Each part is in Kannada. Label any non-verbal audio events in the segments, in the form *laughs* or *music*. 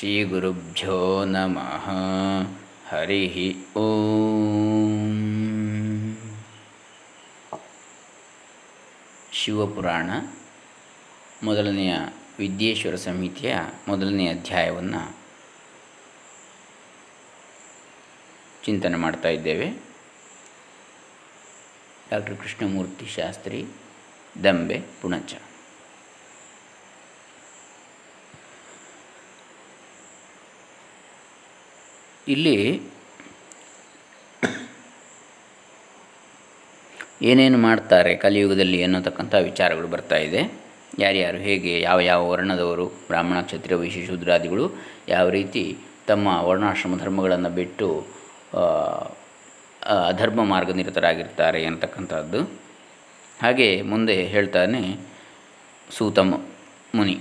ಶ್ರೀಗುರುಭ್ಯೋ ನಮಃ ಹರಿ ಓಂ ಶಿವಪುರಾಣ ಮೊದಲನೆಯ ವಿದ್ಯೇಶ್ವರ ಸಮಿತಿಯ ಮೊದಲನೆಯ ಅಧ್ಯಾಯವನ್ನು ಚಿಂತನೆ ಮಾಡ್ತಾ ಇದ್ದೇವೆ. ಡಾಕ್ಟರ್ ಕೃಷ್ಣಮೂರ್ತಿ ಶಾಸ್ತ್ರಿ, ದಂಬೆ, ಪುಣಚ. ಇಲ್ಲಿ ಏನೇನು ಮಾಡ್ತಾರೆ ಕಲಿಯುಗದಲ್ಲಿ ಅನ್ನತಕ್ಕಂಥ ವಿಚಾರಗಳು ಬರ್ತಾ ಇದೆ. ಯಾರ್ಯಾರು ಹೇಗೆ, ಯಾವ ಯಾವ ವರ್ಣದವರು, ಬ್ರಾಹ್ಮಣ, ಕ್ಷತ್ರಿಯ ವೈಶ್ಯ ಶೂದ್ರಾದಿಗಳು ಯಾವ ರೀತಿ ತಮ್ಮ ವರ್ಣಾಶ್ರಮ ಧರ್ಮಗಳನ್ನು ಬಿಟ್ಟು ಅಧರ್ಮ ಮಾರ್ಗ ನಿರತರಾಗಿರ್ತಾರೆ ಅಂತಕ್ಕಂಥದ್ದು ಹಾಗೆ ಮುಂದೆ ಹೇಳ್ತಾನೆ ಸೂತಮ ಮುನಿ,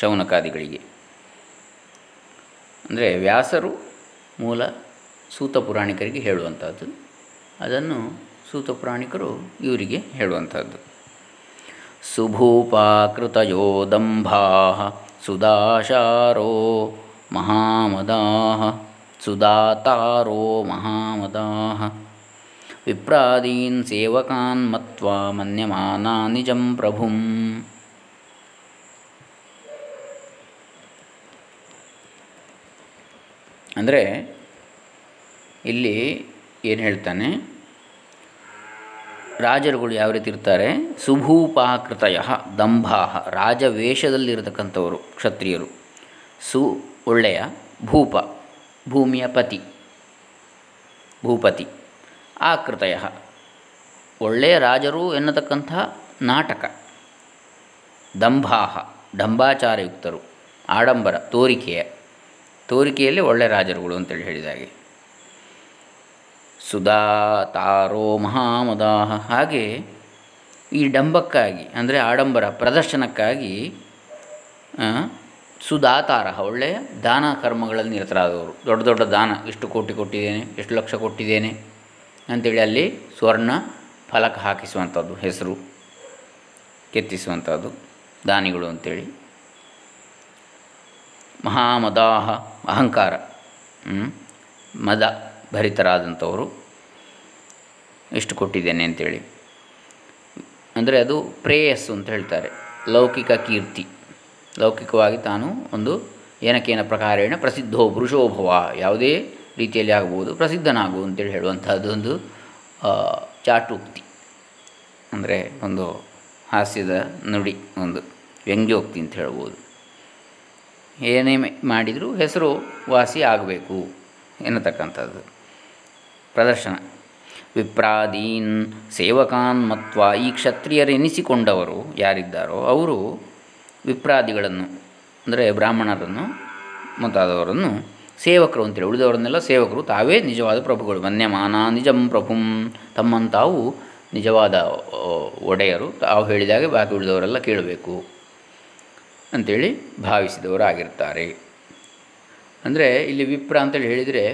ಶೌನಕಾದಿಗಳಿಗೆ. ಅಂದರೆ ವ್ಯಾಸರು ಮೂಲ ಸೂತ ಪುರಾಣಿಕರಿಗೆ ಹೇಳುವಂಥದ್ದು. ಅದನ್ನು ಸೂತ ಪುರಾಣಿಕರು ಇವರಿಗೆ ಹೇಳುವಂಥದ್ದು. ಸುಭೂಪಾಕೃತಯೋ ದಂಭಾ ಸುದಾಶಾರೋ ಮಹಾಮದಾ ಸುದಾತಾರೋ ಮಹಾಮದಾ ವಿಪ್ರಾದೀನ್ ಸೇವಕಾನ್ ಮತ್ವಾ ಮನ್ಯಮಾನಾ ನಿಜಂ ಪ್ರಭುಂ ಅಂದರೆ ಇಲ್ಲಿ ಏನು ಹೇಳ್ತಾನೆ? ರಾಜರುಗಳು ಯಾವ ರೀತಿ ಇರ್ತಾರೆ? ಸುಭೂಪಾಕೃತಯ ದಂಭಾಹ ರಾಜವೇಷದಲ್ಲಿರತಕ್ಕಂಥವರು, ಕ್ಷತ್ರಿಯರು. ಸು ಒಳ್ಳೆಯ ಭೂಪ, ಭೂಮಿಯ ಪತಿ, ಭೂಪತಿ. ಆಕೃತಯ. ಒಳ್ಳೆಯ ರಾಜರು ಎನ್ನತಕ್ಕಂಥ ನಾಟಕ. ದಂಭಾಹ ಢಂಬಾಚಾರಯುಕ್ತರು ಆಡಂಬರ, ತೋರಿಕೆಯ. ತೋರಿಕೆಯಲ್ಲಿ ಒಳ್ಳೆ ರಾಜರುಗಳು ಅಂತೇಳಿ ಹೇಳಿದಾಗೆ ಸುಧಾ, ತಾರೋ ಮಹಾಮದಾಹ ಹಾಗೆ ಈ ಡಂಬಕ್ಕಾಗಿ, ಅಂದರೆ ಆಡಂಬರ ಪ್ರದರ್ಶನಕ್ಕಾಗಿ ಸುಧಾತಾರ ಒಳ್ಳೆಯ ದಾನ ಕರ್ಮಗಳಲ್ಲಿ ನಿರತರಾದವರು. ದೊಡ್ಡ ದೊಡ್ಡ ದಾನ ಇಷ್ಟು ಕೋಟಿ ಕೊಟ್ಟಿದ್ದೇನೆ, ಎಷ್ಟು ಲಕ್ಷ ಕೊಟ್ಟಿದ್ದೇನೆ ಅಂಥೇಳಿ ಅಲ್ಲಿ ಸ್ವರ್ಣ ಫಲಕ ಹಾಕಿಸುವಂಥದ್ದು, ಹೆಸರು ಕೆತ್ತಿಸುವಂಥದ್ದು, ದಾನಿಗಳು ಅಂಥೇಳಿ ಮಹಾಮದಾಹ, ಅಹಂಕಾರ. ಮದ ಭರಿತರಾದಂಥವರು ಎಷ್ಟು ಕೊಟ್ಟಿದ್ದೇನೆ ಅಂತೇಳಿ. ಅಂದರೆ ಅದು ಪ್ರೇಯಸ್ಸು ಅಂತ ಹೇಳ್ತಾರೆ. ಲೌಕಿಕ ಕೀರ್ತಿ. ಲೌಕಿಕವಾಗಿ ತಾನು ಒಂದು ಏನಕ್ಕೇನ ಪ್ರಕಾರೇಣ ಪ್ರಸಿದ್ಧೋ ಪುರುಷೋಭವ. ಯಾವುದೇ ರೀತಿಯಲ್ಲಿ ಆಗ್ಬೋದು, ಪ್ರಸಿದ್ಧನಾಗು ಅಂತೇಳಿ ಹೇಳುವಂಥದ್ದು ಒಂದು ಚಾಟುಕ್ತಿ. ಅಂದರೆ ಒಂದು ಹಾಸ್ಯದ ನುಡಿ, ಒಂದು ವ್ಯಂಗ್ಯೋಕ್ತಿ ಅಂತ ಹೇಳ್ಬೋದು. ಏನೇ ಮಾಡಿದರೂ ಹೆಸರು ವಾಸಿ ಆಗಬೇಕು ಎನ್ನತಕ್ಕಂಥದ್ದು. ಪ್ರದರ್ಶನ. ವಿಪ್ರಾದೀನ್ ಸೇವಕಾನ್ ಮತ್ವ ಈ ಕ್ಷತ್ರಿಯರೆನಿಸಿಕೊಂಡವರು ಯಾರಿದ್ದಾರೋ ಅವರು ವಿಪ್ರಾದಿಗಳನ್ನು, ಅಂದರೆ ಬ್ರಾಹ್ಮಣರನ್ನು ಮುಂತಾದವರನ್ನು ಸೇವಕರು ಅಂತೇಳಿ ಉಳಿದವರನ್ನೆಲ್ಲ ಸೇವಕರು. ತಾವೇ ನಿಜವಾದ ಪ್ರಭುಗಳು. ಮನ್ಯಮಾನ ನಿಜಂ ಪ್ರಭುಂ. ತಮ್ಮಂತಾವು ನಿಜವಾದ ಒಡೆಯರು. ತಾವು ಹೇಳಿದಾಗೆ ಬಾಕಿ ಉಳಿದವರೆಲ್ಲ ಕೇಳಬೇಕು. ಅಂಥೇಳಿ ಭಾವಿಸಿದವರಾಗಿರ್ತಾರೆ. ಅಂದರೆ ಇಲ್ಲಿ ವಿಪ್ರ ಅಂತೇಳಿ ಹೇಳಿದರೆ,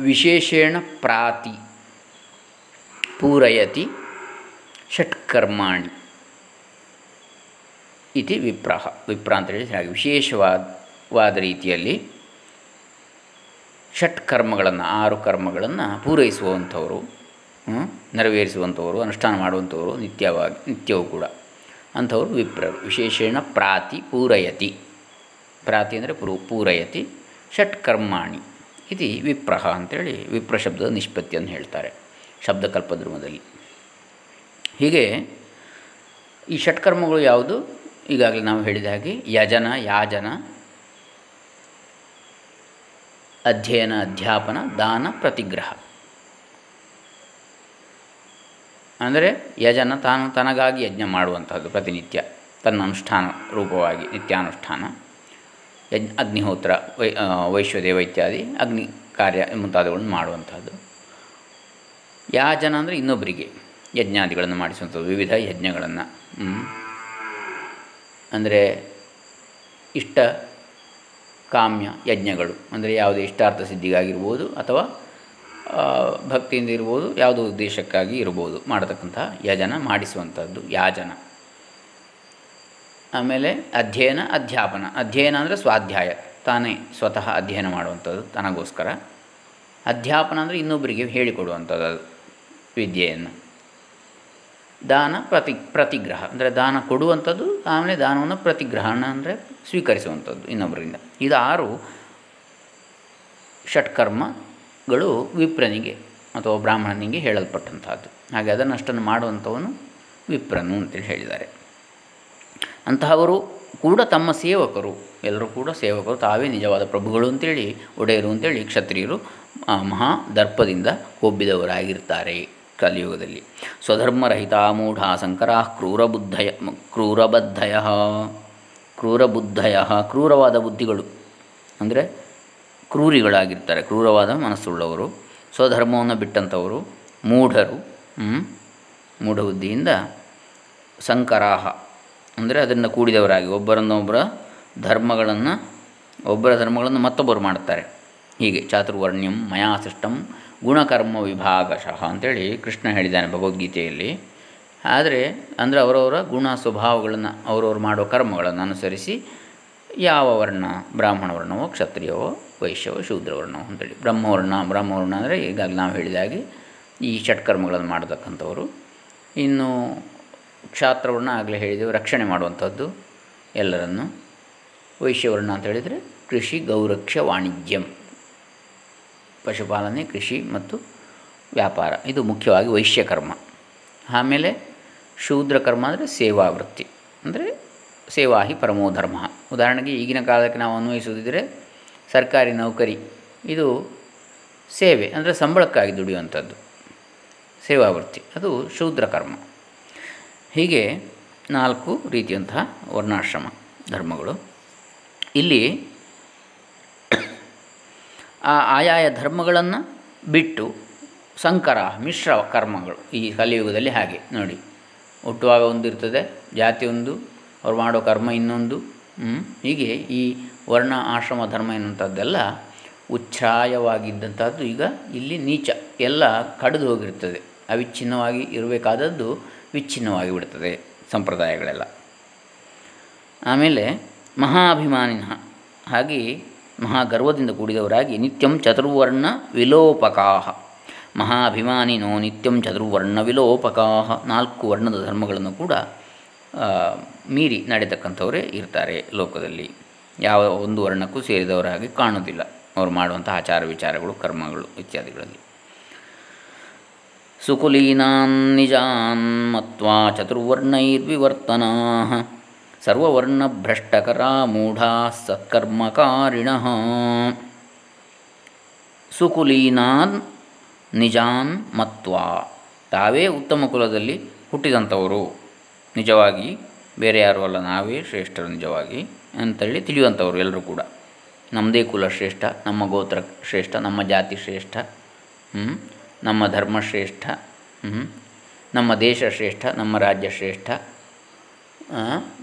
ವಿಶೇಷೇಣ ಪ್ರಾತಿ, ಪೂರಯತಿ, ಷಟ್ಕರ್ಮಾಣಿ ಇತಿ ವಿಪ್ರಹ. ವಿಪ್ರ ಅಂತೇಳಿ ಹಾಗೆ ವಿಶೇಷವಾದ, ವಾದ ರೀತಿಯಲ್ಲಿ ಷಟ್ಕರ್ಮಗಳನ್ನು, ಆರು ಕರ್ಮಗಳನ್ನು ಪೂರೈಸುವಂಥವರು ನೆರವೇರಿಸುವಂಥವರು, ಅನುಷ್ಠಾನ ಮಾಡುವಂಥವರು ನಿತ್ಯವಾಗಿ, ನಿತ್ಯವೂ ಕೂಡ. ಅಂಥವರು ವಿಪ್ರರು ವಿಶೇಷೇಣ ಪ್ರಾತಿ ಪೂರಯತಿ. ಪ್ರಾತಿ ಅಂದರೆ ಪೂರ್ ಪೂರಯತಿ ಷಟ್ಕರ್ಮಾಣಿ ಇದು ವಿಪ್ರಹ ಅಂತೇಳಿ ವಿಪ್ರ ಶಬ್ದದ ನಿಷ್ಪತ್ತಿಯನ್ನು ಹೇಳ್ತಾರೆ ಶಬ್ದಕಲ್ಪದ್ರಮದಲ್ಲಿ ಹೀಗೆ ಈ ಷಟ್ಕರ್ಮಗಳು ಯಾವುದು? ಈಗಾಗಲೇ ನಾವು ಹೇಳಿದ ಹಾಗೆ ಯಜನ, ಯಾಜನ, ಅಧ್ಯಯನ, ಅಧ್ಯಾಪನ, ದಾನ, ಪ್ರತಿಗ್ರಹ. ಅಂದರೆ ಯಜನ ತಾನು ತನಗಾಗಿ ಯಜ್ಞ ಮಾಡುವಂಥದ್ದು ಪ್ರತಿನಿತ್ಯ, ತನ್ನ ಅನುಷ್ಠಾನ ರೂಪವಾಗಿ ನಿತ್ಯಾನುಷ್ಠಾನ, ಯಜ್ ಅಗ್ನಿಹೋತ್ರ, ವೈ ವೈಶ್ವದೇವ ಇತ್ಯಾದಿ ಅಗ್ನಿ ಕಾರ್ಯ ಮುಂತಾದವುಗಳನ್ನು ಮಾಡುವಂಥದ್ದು. ಯಾಜನ ಅಂದರೆ ಇನ್ನೊಬ್ಬರಿಗೆ ಯಜ್ಞಾದಿಗಳನ್ನು ಮಾಡಿಸುವಂಥದ್ದು, ವಿವಿಧ ಯಜ್ಞಗಳನ್ನು ಅಂದರೆ ಇಷ್ಟ, ಕಾಮ್ಯ ಯಜ್ಞಗಳು, ಅಂದರೆ ಯಾವುದೇ ಇಷ್ಟಾರ್ಥ ಸಿದ್ಧಿಗಾಗಿರ್ಬೋದು ಅಥವಾ ಭಕ್ತಿಯಿಂದ ಇರ್ಬೋದು, ಯಾವುದೋ ಉದ್ದೇಶಕ್ಕಾಗಿ ಇರ್ಬೋದು, ಮಾಡತಕ್ಕಂತಹ ಯಜನ ಮಾಡಿಸುವಂಥದ್ದು, ಯಾಜನ. ಆಮೇಲೆ ಅಧ್ಯಯನ, ಅಧ್ಯಾಪನ. ಅಧ್ಯಯನ ಅಂದರೆ ಸ್ವಾಧ್ಯಾಯ. ತಾನೇ ಸ್ವತಃ ಅಧ್ಯಯನ ಮಾಡುವಂಥದ್ದು ತನಗೋಸ್ಕರ. ಅಧ್ಯಾಪನ ಅಂದರೆ ಇನ್ನೊಬ್ಬರಿಗೆ ಹೇಳಿಕೊಡುವಂಥದ್ದು ಅದು, ವಿದ್ಯೆಯನ್ನು. ದಾನ ಪ್ರತಿ, ಪ್ರತಿಗ್ರಹ. ಅಂದರೆ ದಾನ ಕೊಡುವಂಥದ್ದು, ಆಮೇಲೆ ದಾನವನ್ನು ಪ್ರತಿಗ್ರಹಣ ಅಂದರೆ ಸ್ವೀಕರಿಸುವಂಥದ್ದು ಇನ್ನೊಬ್ಬರಿಂದ ಇದು ಆರು ಷಟ್ಕರ್ಮಗಳು ವಿಪ್ರನಿಗೆ ಅಥವಾ ಬ್ರಾಹ್ಮಣನಿಗೆ ಹೇಳಲ್ಪಟ್ಟಂತಹದ್ದು. ಹಾಗೆ ಅದನ್ನಷ್ಟನ್ನು ಮಾಡುವಂಥವನು ವಿಪ್ರನು ಅಂತೇಳಿ ಹೇಳಿದ್ದಾರೆ. ಅಂತಹವರು ಕೂಡ ತಮ್ಮ ಸೇವಕರು, ಎಲ್ಲರೂ ಕೂಡ ಸೇವಕರು, ತಾವೇ ನಿಜವಾದ ಪ್ರಭುಗಳು ಅಂತೇಳಿ, ಒಡೆಯರು ಅಂತೇಳಿ, ಕ್ಷತ್ರಿಯರು ಮಹಾ ದರ್ಪದಿಂದ ಕೊಬ್ಬಿದವರಾಗಿರ್ತಾರೆ ಕಲಿಯುಗದಲ್ಲಿ. ಸ್ವಧರ್ಮರಹಿತ ಮೂಢ ಸಂಕರ ಕ್ರೂರಬುದ್ಧಯ ಕ್ರೂರಬದ್ಧಯ ಕ್ರೂರಬುದ್ಧಯ ಕ್ರೂರವಾದ ಬುದ್ಧಿಗಳು. ಅಂದರೆ ಕ್ರೂರಿಗಳಾಗಿರ್ತಾರೆ. ಕ್ರೂರವಾದ ಮನಸ್ಸುಳ್ಳವರು, ಸ್ವಧರ್ಮವನ್ನು ಬಿಟ್ಟಂಥವರು, ಮೂಢರು ಮೂಢಬುದ್ಧಿಯಿಂದ ಸಂಕರಾಹ. ಅಂದರೆ ಅದರಿಂದ ಕೂಡಿದವರಾಗಿ ಒಬ್ಬರನ್ನೊಬ್ಬರ ಧರ್ಮಗಳನ್ನು, ಒಬ್ಬರ ಧರ್ಮಗಳನ್ನು ಮತ್ತೊಬ್ಬರು ಮಾಡ್ತಾರೆ ಹೀಗೆ ಚಾತುರ್ವರ್ಣ್ಯಂ ಮಯಾ ಸಿಷ್ಟಂ ಗುಣಕರ್ಮ ವಿಭಾಗಶಃ ಅಂತೇಳಿ ಕೃಷ್ಣ ಹೇಳಿದ್ದಾನೆ ಭಗವದ್ಗೀತೆಯಲ್ಲಿ. ಆದರೆ ಅಂದರೆ ಅವರವರ ಗುಣ ಸ್ವಭಾವಗಳನ್ನು, ಅವರವರು ಮಾಡೋ ಕರ್ಮಗಳನ್ನು ಅನುಸರಿಸಿ ಯಾವ ವರ್ಣ ಬ್ರಾಹ್ಮಣ ವರ್ಣವೋ ಕ್ಷತ್ರಿಯವೋ ವೈಶ್ಯವೋ ಶೂದ್ರವರ್ಣ ಅಂತೇಳಿ. ಬ್ರಹ್ಮವರ್ಣ ಬ್ರಹ್ಮವರ್ಣ ಅಂದರೆ ಈಗಾಗಲೇ ನಾವು ಹೇಳಿದಾಗೆ ಈ ಷಟ್ಕರ್ಮಗಳನ್ನು ಮಾಡತಕ್ಕಂಥವರು. ಇನ್ನು ಕ್ಷಾತ್ರವರ್ಣ ಆಗಲೇ ಹೇಳಿದೆವು, ರಕ್ಷಣೆ ಮಾಡುವಂಥದ್ದು ಎಲ್ಲರನ್ನು. ವೈಶ್ಯವರ್ಣ ಅಂತ ಹೇಳಿದರೆ ಕೃಷಿ, ಗೌರಕ್ಷ, ವಾಣಿಜ್ಯಂ. ಪಶುಪಾಲನೆ, ಕೃಷಿ ಮತ್ತು ವ್ಯಾಪಾರ. ಇದು ಮುಖ್ಯವಾಗಿ ವೈಶ್ಯಕರ್ಮ. ಆಮೇಲೆ ಶೂದ್ರಕರ್ಮ ಅಂದರೆ ಸೇವಾವೃತ್ತಿ. ಅಂದರೆ ಸೇವಾಹಿ ಪರಮೋ ಧರ್ಮ. ಉದಾಹರಣೆಗೆ ಈಗಿನ ಕಾಲಕ್ಕೆ ನಾವು ಅನ್ವಯಿಸುವುದಿದ್ದರೆ ಸರ್ಕಾರಿ ನೌಕರಿ. ಇದು ಸೇವೆ, ಅಂದರೆ ಸಂಬಳಕ್ಕಾಗಿ ದುಡಿಯುವಂಥದ್ದು. ಸೇವಾವೃತ್ತಿ, ಅದು ಶೂದ್ರ ಕರ್ಮ. ಹೀಗೆ ನಾಲ್ಕು ರೀತಿಯಂತಹ ವರ್ಣಾಶ್ರಮ ಧರ್ಮಗಳು. ಇಲ್ಲಿ ಆ ಆಯಾಯ ಧರ್ಮಗಳನ್ನು ಬಿಟ್ಟು ಸಂಕರ, ಮಿಶ್ರ ಕರ್ಮಗಳು ಈ ಕಲಿಯುಗದಲ್ಲಿ ಹಾಗೆ ನೋಡಿ. ಹುಟ್ಟುವಾಗ ಒಂದು ಇರ್ತದೆ ಜಾತಿ ಒಂದು, ಅವ್ರು ಮಾಡೋ ಕರ್ಮ ಇನ್ನೊಂದು ಹೀಗೆ ಈ ವರ್ಣ, ಆಶ್ರಮ, ಧರ್ಮ ಎನ್ನುವಂಥದ್ದೆಲ್ಲ ಉಚ್ಛ್ರಾಯವಾಗಿದ್ದಂಥದ್ದು ಈಗ ಇಲ್ಲಿ ನೀಚ. ಎಲ್ಲ ಕಡಿದು ಹೋಗಿರ್ತದೆ. ಅವಿಚ್ಛಿನ್ನವಾಗಿ ಇರಬೇಕಾದದ್ದು ವಿಚ್ಛಿನ್ನವಾಗಿ ಬಿಡ್ತದೆ ಸಂಪ್ರದಾಯಗಳೆಲ್ಲ. ಆಮೇಲೆ ಮಹಾಭಿಮಾನಿನ. ಹಾಗೆ ಮಹಾಗರ್ವದಿಂದ ಕೂಡಿದವರಾಗಿ ನಿತ್ಯಂ ಚತುರ್ವರ್ಣ ವಿಲೋಪಕಾಹ ಮಹಾಭಿಮಾನಿನೋ ನಿತ್ಯಂ ಚತುರ್ವರ್ಣ ವಿಲೋಪಕಾಹ ನಾಲ್ಕು ವರ್ಣದ ಧರ್ಮಗಳನ್ನು ಕೂಡ ಮೀರಿ ನಡೆತಕ್ಕಂಥವರೇ ಇರ್ತಾರೆ ಲೋಕದಲ್ಲಿ. ಯಾವ ಒಂದು ವರ್ಣಕ್ಕೂ ಸೇರಿದವರಾಗಿ ಕಾಣುವುದಿಲ್ಲ. ಅವರು ಮಾಡುವಂಥ ಆಚಾರ ವಿಚಾರಗಳು, ಕರ್ಮಗಳು ಇತ್ಯಾದಿಗಳಲ್ಲಿ. ಸುಕುಲೀನಾನ್ ನಿಜಾನ್ ಮತ್ವಾ ಚತುರ್ವರ್ಣೈರ್ವಿವರ್ತನಾ ಸರ್ವವರ್ಣಭ್ರಷ್ಟಕರ ಮೂಢಾ ಸತ್ಕರ್ಮಕಾರಿಣ. ಸುಕುಲೀನಾನ್ ನಿಜಾನ್ ಮತ್ವಾ. ತಾವೇ ಉತ್ತಮ ಕುಲದಲ್ಲಿ ಹುಟ್ಟಿದಂಥವರು. ನಿಜವಾಗಿ ಬೇರೆ ಯಾರೂ ಅಲ್ಲ, ನಾವೇ ಶ್ರೇಷ್ಠರು ನಿಜವಾಗಿ. ಅಂತೇಳಿ ತಿಳಿಯುವಂಥವ್ರು ಎಲ್ಲರೂ ಕೂಡ. ನಮ್ಮದೇ ಕುಲ ಶ್ರೇಷ್ಠ, ನಮ್ಮ ಗೋತ್ರ ಶ್ರೇಷ್ಠ, ನಮ್ಮ ಜಾತಿ ಶ್ರೇಷ್ಠ ನಮ್ಮ ಧರ್ಮ ಶ್ರೇಷ್ಠ ನಮ್ಮ ದೇಶ ಶ್ರೇಷ್ಠ, ನಮ್ಮ ರಾಜ್ಯ ಶ್ರೇಷ್ಠ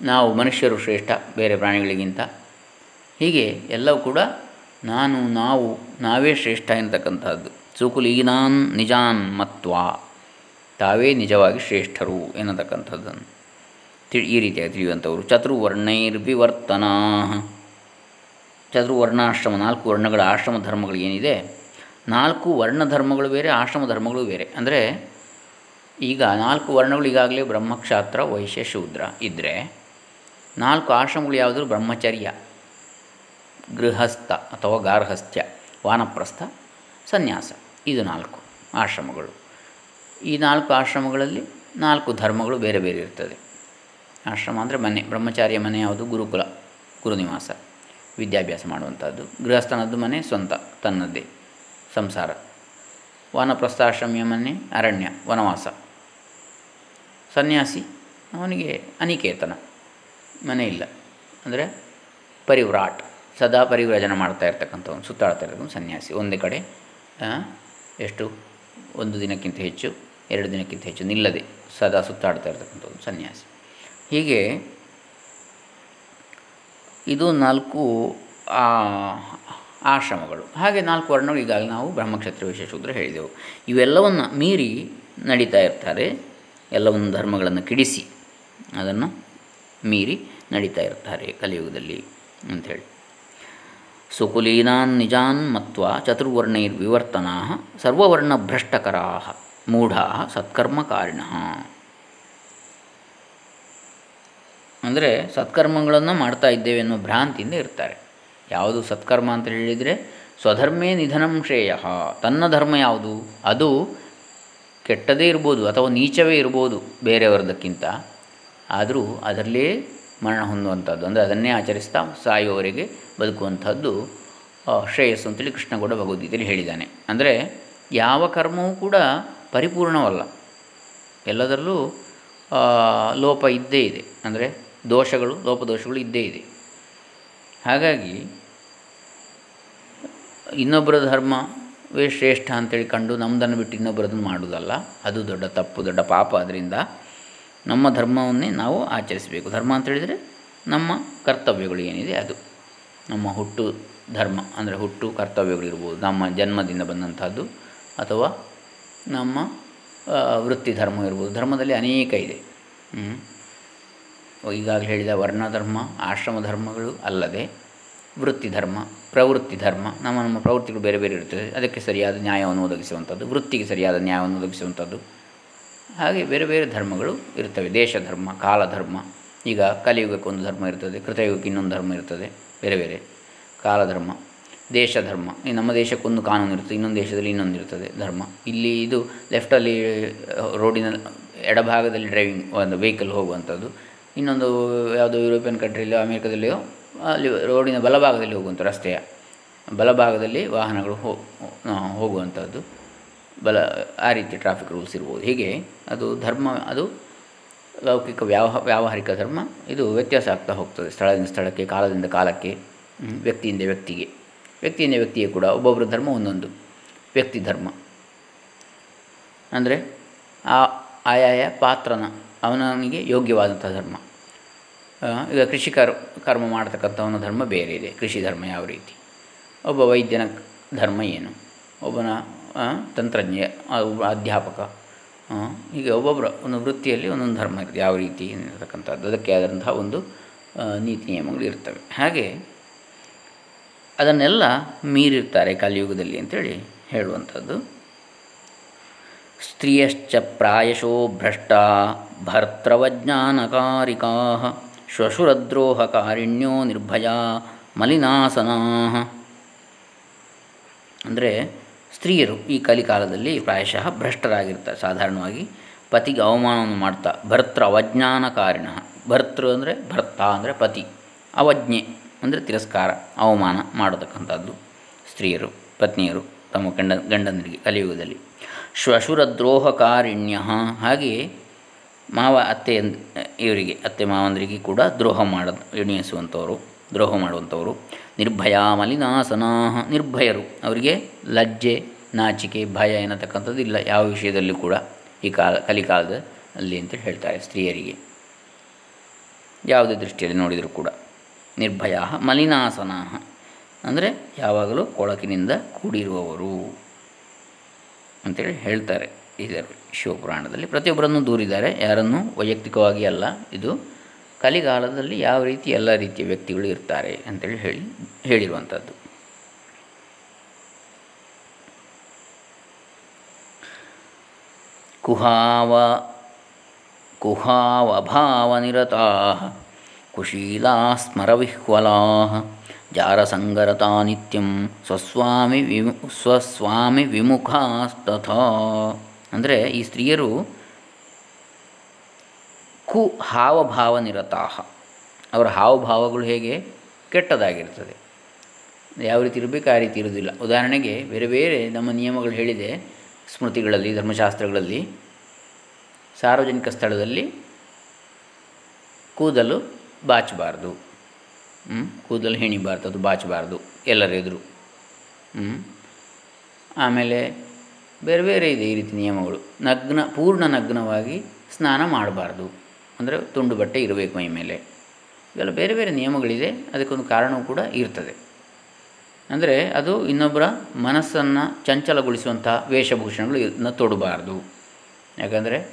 ನಾವು ಮನುಷ್ಯರು ಶ್ರೇಷ್ಠ, ಬೇರೆ ಪ್ರಾಣಿಗಳಿಗಿಂತ. ಹೀಗೆ ಎಲ್ಲವೂ ಕೂಡ ನಾನು, ನಾವು, ನಾವೇ ಶ್ರೇಷ್ಠ ಎನ್ನತಕ್ಕಂಥದ್ದು ಸುಕುಲೀನಾನ್ ನಿಜಾನ್ ಮತ್ವ. ತಾವೇ ನಿಜವಾಗಿ ಶ್ರೇಷ್ಠರು ಎನ್ನತಕ್ಕಂಥದ್ದನ್ನು. ತಿಳಿ, ಈ ರೀತಿಯಾಗಿ ತಿಳಿಯುವಂಥವರು. ಚತುರ್ವರ್ಣೈರ್ವಿವರ್ತನಾ. ಚತುರ್ವರ್ಣಾಶ್ರಮ, ನಾಲ್ಕು ವರ್ಣಗಳ ಆಶ್ರಮ ಧರ್ಮಗಳು ಏನಿದೆ? ನಾಲ್ಕು ವರ್ಣ ಧರ್ಮಗಳು ಬೇರೆ, ಆಶ್ರಮ ಧರ್ಮಗಳು ಬೇರೆ. ಅಂದರೆ, ಈಗ ನಾಲ್ಕು ವರ್ಣಗಳು ಈಗಾಗಲೇ ಬ್ರಹ್ಮಕ್ಷಾತ್ರ, ವೈಶ್ಯ, ಶೂದ್ರ ಇದ್ದರೆ ನಾಲ್ಕು ಆಶ್ರಮಗಳು ಯಾವುದು? ಬ್ರಹ್ಮಚರ್ಯ, ಗೃಹಸ್ಥ ಅಥವಾ ಗಾರ್ಹಸ್ಥ್ಯ, ವಾನಪ್ರಸ್ಥ, ಸನ್ಯಾಸ. ಇದು ನಾಲ್ಕು ಆಶ್ರಮಗಳು. ಈ ನಾಲ್ಕು ಆಶ್ರಮಗಳಲ್ಲಿ ನಾಲ್ಕು ಧರ್ಮಗಳು ಬೇರೆ ಬೇರೆ ಇರ್ತದೆ. ಆಶ್ರಮ ಅಂದರೆ ಮನೆ, ಬ್ರಹ್ಮಚಾರಿಯ ಮನೆ ಯಾವುದು? ಗುರುಕುಲ, ಗುರುನಿವಾಸ, ವಿದ್ಯಾಭ್ಯಾಸ ಮಾಡುವಂಥದ್ದು. ಗೃಹಸ್ಥನದ್ದು ಮನೆ ಸ್ವಂತ ತನ್ನದ್ದೇ ಸಂಸಾರ. ವಾನಪ್ರಸ್ಥಾಶ್ರಮಿಯ ಮನೆ, ಅರಣ್ಯ, ವನವಾಸ. ಸನ್ಯಾಸಿ, ಅವನಿಗೆ ಅನಿಕೇತನ, ಮನೆ ಇಲ್ಲ. ಅಂದರೆ ಪರಿವ್ರಾಟ್, ಸದಾ ಪರಿವ್ರಜನ ಮಾಡ್ತಾ ಇರ್ತಕ್ಕಂಥವ್ನು, ಸುತ್ತಾಡ್ತಾ ಇರ್ತಕ್ಕಂಥ ಸನ್ಯಾಸಿ. ಒಂದೇ ಕಡೆ ಎಷ್ಟು? ಒಂದು ದಿನಕ್ಕಿಂತ ಹೆಚ್ಚು, ಎರಡು ದಿನಕ್ಕಿಂತ ಹೆಚ್ಚು ನಿಲ್ಲದೆ ಸದಾ ಸುತ್ತಾಡ್ತಾ ಇರ್ತಕ್ಕಂಥವ್ನು ಸನ್ಯಾಸಿ. ಹೀಗೆ ಇದು ನಾಲ್ಕು ಆಶ್ರಮಗಳು. ಹಾಗೆ ನಾಲ್ಕು ವರ್ಣಗಳು ಈಗಾಗಲೇ ನಾವು ಬ್ರಹ್ಮಕ್ಷತ್ರ ವಿಶೇಷೂದ್ರ ಹೇಳಿದೆವು. ಇವೆಲ್ಲವನ್ನು ಮೀರಿ ನಡೀತಾ ಇರ್ತಾರೆ. ಎಲ್ಲವನ್ನು ಧರ್ಮಗಳನ್ನು ಕಿಡಿಸಿ ಅದನ್ನು ಮೀರಿ ನಡೀತಾ ಇರ್ತಾರೆ ಕಲಿಯುಗದಲ್ಲಿ ಅಂಥೇಳಿ. ಸುಕುಲೀನಾನ್ ನಿಜಾನ್ ಮತ್ವ ಚತುರ್ವರ್ಣೈರ್ವಿವರ್ತನಾ ಸರ್ವವರ್ಣಭ್ರಷ್ಟಕರಾ ಮೂಢಾ ಸತ್ಕರ್ಮಕಾರಿಣ. ಅಂದರೆ ಸತ್ಕರ್ಮಗಳನ್ನು ಮಾಡ್ತಾ ಇದ್ದೇವೆ ಅನ್ನೋ ಭ್ರಾಂತಿಯಿಂದ ಇರ್ತಾರೆ. ಯಾವುದು ಸತ್ಕರ್ಮ ಅಂತ ಹೇಳಿದರೆ ಸ್ವಧರ್ಮೇ ನಿಧನಂ ಶ್ರೇಯ, ತನ್ನ ಧರ್ಮ ಯಾವುದು? ಅದು ಕೆಟ್ಟದೇ ಇರ್ಬೋದು ಅಥವಾ ನೀಚವೇ ಇರ್ಬೋದು ಬೇರೆಯವರದಕ್ಕಿಂತ. ಆದರೂ ಅದರಲ್ಲೇ ಮರಣ ಹೊಂದುವಂಥದ್ದು, ಅಂದರೆ ಅದನ್ನೇ ಆಚರಿಸ್ತಾ ಸಾಯುವವರೆಗೆ ಬದುಕುವಂಥದ್ದು ಶ್ರೇಯಸ್ಸು ಅಂತೇಳಿ ಕೃಷ್ಣಗೌಡ ಭಗವದ್ಗೀತೆಯಲ್ಲಿ ಹೇಳಿದ್ದಾನೆ. ಅಂದರೆ ಯಾವ ಕರ್ಮವೂ ಕೂಡ ಪರಿಪೂರ್ಣವಲ್ಲ. ಎಲ್ಲದರಲ್ಲೂ ಲೋಪ ಇದ್ದೇ ಇದೆ. ಅಂದರೆ ದೋಷಗಳು, ಲೋಪದೋಷಗಳು ಇದ್ದೇ ಇದೆ. ಹಾಗಾಗಿ ಇನ್ನೊಬ್ಬರ ಧರ್ಮವೇ ಶ್ರೇಷ್ಠ ಅಂತೇಳಿ ಕಂಡು ನಮ್ಮದನ್ನು ಬಿಟ್ಟು ಇನ್ನೊಬ್ಬರದನ್ನು ಮಾಡುವುದಲ್ಲ, ಅದು ದೊಡ್ಡ ತಪ್ಪು, ದೊಡ್ಡ ಪಾಪ. ಅದರಿಂದ ನಮ್ಮ ಧರ್ಮವನ್ನೇ ನಾವು ಆಚರಿಸಬೇಕು. ಧರ್ಮ ಅಂತೇಳಿದರೆ ನಮ್ಮ ಕರ್ತವ್ಯಗಳು ಏನಿದೆ ಅದು. ನಮ್ಮ ಹುಟ್ಟು ಧರ್ಮ, ಅಂದರೆ ಹುಟ್ಟು ಕರ್ತವ್ಯಗಳಿರ್ಬೋದು ನಮ್ಮ ಜನ್ಮದಿಂದ ಬಂದಂಥದ್ದು ಅಥವಾ ನಮ್ಮ ವೃತ್ತಿ ಧರ್ಮ ಇರ್ಬೋದು. ಧರ್ಮದಲ್ಲಿ ಅನೇಕ ಇದೆ. ಈಗಾಗಲೇ ಹೇಳಿದ ವರ್ಣಧರ್ಮ ಆಶ್ರಮ ಧರ್ಮಗಳು ಅಲ್ಲದೆ ವೃತ್ತಿ ಧರ್ಮ ಪ್ರವೃತ್ತಿ ಧರ್ಮ, ನಮ್ಮ ನಮ್ಮ ಪ್ರವೃತ್ತಿಗಳು ಬೇರೆ ಬೇರೆ ಇರ್ತದೆ. ಅದಕ್ಕೆ ಸರಿಯಾದ ನ್ಯಾಯವನ್ನು ಒದಗಿಸುವಂಥದ್ದು, ವೃತ್ತಿಗೆ ಸರಿಯಾದ ನ್ಯಾಯವನ್ನು ಒದಗಿಸುವಂಥದ್ದು. ಹಾಗೆ ಬೇರೆ ಬೇರೆ ಧರ್ಮಗಳು ಇರ್ತವೆ. ದೇಶ ಧರ್ಮ ಕಾಲ ಧರ್ಮ ಈಗ ಕಲಿಯುಗಕ್ಕೆ ಒಂದು ಧರ್ಮ ಇರ್ತದೆ, ಕೃತಯುಗಕ್ಕೆ ಇನ್ನೊಂದು ಧರ್ಮ ಇರ್ತದೆ, ಬೇರೆ ಬೇರೆ. ಕಾಲಧರ್ಮ ದೇಶ ಧರ್ಮ ಈ ನಮ್ಮ ದೇಶಕ್ಕೊಂದು ಕಾನೂನು ಇರ್ತದೆ, ಇನ್ನೊಂದು ದೇಶದಲ್ಲಿ ಇನ್ನೊಂದು ಇರ್ತದೆ ಧರ್ಮ. ಇಲ್ಲಿ ಇದು ಲೆಫ್ಟಲ್ಲಿ ರೋಡಿನ ಎಡಭಾಗದಲ್ಲಿ ಡ್ರೈವಿಂಗ್ ಒಂದು ವೆಹಿಕಲ್ ಹೋಗುವಂಥದ್ದು. ಇನ್ನೊಂದು ಯಾವುದೋ ಯುರೋಪಿಯನ್ ಕಂಟ್ರಿಯಲ್ಲಿಯೋ ಅಮೇರಿಕಾದಲ್ಲಿಯೋ, ಅಲ್ಲಿ ರೋಡಿನ ಬಲಭಾಗದಲ್ಲಿ ಹೋಗುವಂಥ ರಸ್ತೆಯ ಬಲಭಾಗದಲ್ಲಿ ವಾಹನಗಳು ಹೋಗುವಂಥದ್ದು. ಬಲ, ಆ ರೀತಿ ಟ್ರಾಫಿಕ್ ರೂಲ್ಸ್ ಇರ್ಬೋದು. ಹೀಗೆ ಅದು ಧರ್ಮ, ಅದು ಲೌಕಿಕ ವ್ಯಾವಹ, ವ್ಯಾವಹಾರಿಕ ಧರ್ಮ, ಇದು ವ್ಯತ್ಯಾಸ ಆಗ್ತಾ ಹೋಗ್ತದೆ ಸ್ಥಳದಿಂದ ಸ್ಥಳಕ್ಕೆ, ಕಾಲದಿಂದ ಕಾಲಕ್ಕೆ ವ್ಯಕ್ತಿಯಿಂದ ವ್ಯಕ್ತಿಗೆ. ವ್ಯಕ್ತಿಯಿಂದ ವ್ಯಕ್ತಿಗೆ ಕೂಡ ಒಬ್ಬೊಬ್ಬರ ಧರ್ಮ ಒಂದೊಂದು. ವ್ಯಕ್ತಿ ಧರ್ಮ. ಅಂದರೆ ಆ, ಆಯಾಯ ಪಾತ್ರನ ಅವನಿಗೆ ಯೋಗ್ಯವಾದಂಥ ಧರ್ಮ. ಈಗ ಕೃಷಿಕರು ಕರ್ಮ ಮಾಡ್ತಕ್ಕಂಥವನ ಧರ್ಮ ಬೇರೆ ಇದೆ. ಕೃಷಿ ಧರ್ಮ ಯಾವ ರೀತಿ? ಒಬ್ಬ ವೈದ್ಯನ ಧರ್ಮ ಏನು? ಒಬ್ಬನ ತಂತ್ರಜ್ಞ ಅಧ್ಯಾಪಕ ಹೀಗೆ ಒಬ್ಬೊಬ್ಬರ ಒಂದು ವೃತ್ತಿಯಲ್ಲಿ ಒಂದೊಂದು ಧರ್ಮ ಇರುತ್ತೆ ಯಾವ ರೀತಿ ಇರತಕ್ಕಂಥದ್ದು ಅದಕ್ಕೆ ಆದಂತಹ ಒಂದು ನೀತಿ ನಿಯಮಗಳು ಇರ್ತವೆ. ಹಾಗೆ ಅದನ್ನೆಲ್ಲ ಮೀರಿರ್ತಾರೆ ಕಲಿಯುಗದಲ್ಲಿ ಅಂತೇಳಿ ಹೇಳುವಂಥದ್ದು. ಸ್ತ್ರೀಯಶ್ಚ ಪ್ರಾಯಶೋ ಭ್ರಷ್ಟ ಭರ್ತೃವಜ್ಞಾನಕಾರಿಕಾ ಶ್ವಶುರದ್ರೋಹಕಾರಿಣ್ಯೋ ನಿರ್ಭಯ ಮಲಿನಾಸನಾ ಅಂದರೆ ಸ್ತ್ರೀಯರು ಈ ಕಲಿಕಾಲದಲ್ಲಿ ಪ್ರಾಯಶಃ ಭ್ರಷ್ಟರಾಗಿರ್ತಾರೆ. ಸಾಧಾರಣವಾಗಿ ಪತಿಗೆ ಅವಮಾನವನ್ನು ಮಾಡ್ತಾ, ಭರ್ತೃ ಅವಜ್ಞಾನಕಾರಿಣ. ಭರ್ತೃ ಅಂದರೆ ಭರ್ತ, ಅಂದರೆ ಪತಿ. ಅವಜ್ಞೆ ಅಂದರೆ ತಿರಸ್ಕಾರ, ಅವಮಾನ ಮಾಡತಕ್ಕಂಥದ್ದು ಸ್ತ್ರೀಯರು, ಪತ್ನಿಯರು ತಮ್ಮ ಗಂಡ ಗಂಡನಿಗೆ ಕಲಿಯುಗದಲ್ಲಿ. ಶ್ವಶುರದ್ರೋಹಕಾರಿಣ್ಯ ಹಾಗೆಯೇ ಮಾವ ಅತ್ತೆ ಇವರಿಗೆ, ಅತ್ತೆ ಮಾವಂದರಿಗೆ ಕೂಡ ದ್ರೋಹ ಮಾಡ, ಎಣಿಸುವಂಥವರು, ದ್ರೋಹ ಮಾಡುವಂಥವರು. ನಿರ್ಭಯ ಮಲಿನಾಸನಾ ನಿರ್ಭಯರು. ಅವರಿಗೆ ಲಜ್ಜೆ, ನಾಚಿಕೆ, ಭಯ ಎನ್ನತಕ್ಕಂಥದ್ದು ಇಲ್ಲ, ಯಾವ ವಿಷಯದಲ್ಲಿ ಕೂಡ ಈ ಕಾಲ ಕಲಿಕಾಲದ ಅಲ್ಲಿ ಅಂತ ಹೇಳ್ತಾರೆ ಸ್ತ್ರೀಯರಿಗೆ. ಯಾವುದೇ ದೃಷ್ಟಿಯಲ್ಲಿ ನೋಡಿದರೂ ಕೂಡ. ನಿರ್ಭಯ ಮಲಿನಾಸನಾ ಅಂದರೆ ಯಾವಾಗಲೂ ಕೊಳಕಿನಿಂದ ಕೂಡಿರುವವರು ಅಂತೇಳಿ ಹೇಳ್ತಾರೆ ಇದರಲ್ಲಿ. ಶಿವಪುರಾಣದಲ್ಲಿ ಪ್ರತಿಯೊಬ್ಬರನ್ನು ದೂರಿದ್ದಾರೆ, ಯಾರನ್ನು ವೈಯಕ್ತಿಕವಾಗಿ ಅಲ್ಲ. ಇದು ಕಲಿಗಾಲದಲ್ಲಿ ಯಾವ ರೀತಿ ಎಲ್ಲ ರೀತಿಯ ವ್ಯಕ್ತಿಗಳು ಇರ್ತಾರೆ ಅಂತೇಳಿ ಹೇಳಿ, ಹೇಳಿರುವಂಥದ್ದು. ಕುಹಾವ ಕುಹಾವಭಾವನಿರತಾ ಕುಶೀಲಾ ಸ್ಮರವಿಹ್ವಲಾ ಜಾರಸಂಗರತಾ ನಿತ್ಯಂ, ಸ್ವಸ್ವಾಮಿ ವಿಮು, ಸ್ವಸ್ವಾಮಿ ವಿಮುಖಾಸ್ತಥಾ. ಅಂದರೆ ಈ ಸ್ತ್ರೀಯರು ಕು ಹಾವಭಾವ ನಿರತಾಹ ಅವರ ಹಾವಭಾವಗಳು ಹೇಗೆ? ಕೆಟ್ಟದಾಗಿರ್ತದೆ. ಯಾವ ರೀತಿ ಇರಬೇಕು ಆ ರೀತಿ ಇರುವುದಿಲ್ಲ. ಉದಾಹರಣೆಗೆ ಬೇರೆ ಬೇರೆ ನಮ್ಮ ನಿಯಮಗಳು ಹೇಳಿದೆ, ಸ್ಮೃತಿಗಳಲ್ಲಿ, ಧರ್ಮಶಾಸ್ತ್ರಗಳಲ್ಲಿ, ಸಾರ್ವಜನಿಕ ಸ್ಥಳದಲ್ಲಿ ಕೂದಲು ಬಾಚಬಾರ್ದು. ಕೂದಲು ಹೆಣಿಬಾರ್ದು, ಅದು ಬಾಚಬಾರ್ದು ಎಲ್ಲರೆದುರು ಆಮೇಲೆ ಬೇರೆ ಬೇರೆ ಇದೆ ಈ ರೀತಿ ನಿಯಮಗಳು. ನಗ್ನ, ಪೂರ್ಣ ನಗ್ನವಾಗಿ ಸ್ನಾನ ಮಾಡಬಾರ್ದು. ಅಂದರೆ ತುಂಡು ಬಟ್ಟೆ ಇರಬೇಕು ಮೈ ಮೇಲೆ. ಇವೆಲ್ಲ ಬೇರೆ ಬೇರೆ ನಿಯಮಗಳಿದೆ. ಅದಕ್ಕೊಂದು ಕಾರಣವೂ ಕೂಡ ಇರ್ತದೆ. ಅಂದರೆ ಅದು ಇನ್ನೊಬ್ಬರ ಮನಸ್ಸನ್ನು ಚಂಚಲಗೊಳಿಸುವಂಥ ವೇಷಭೂಷಣಗಳು ಇದನ್ನು ತೊಡಬಾರ್ದು. ಯಾಕಂದರೆ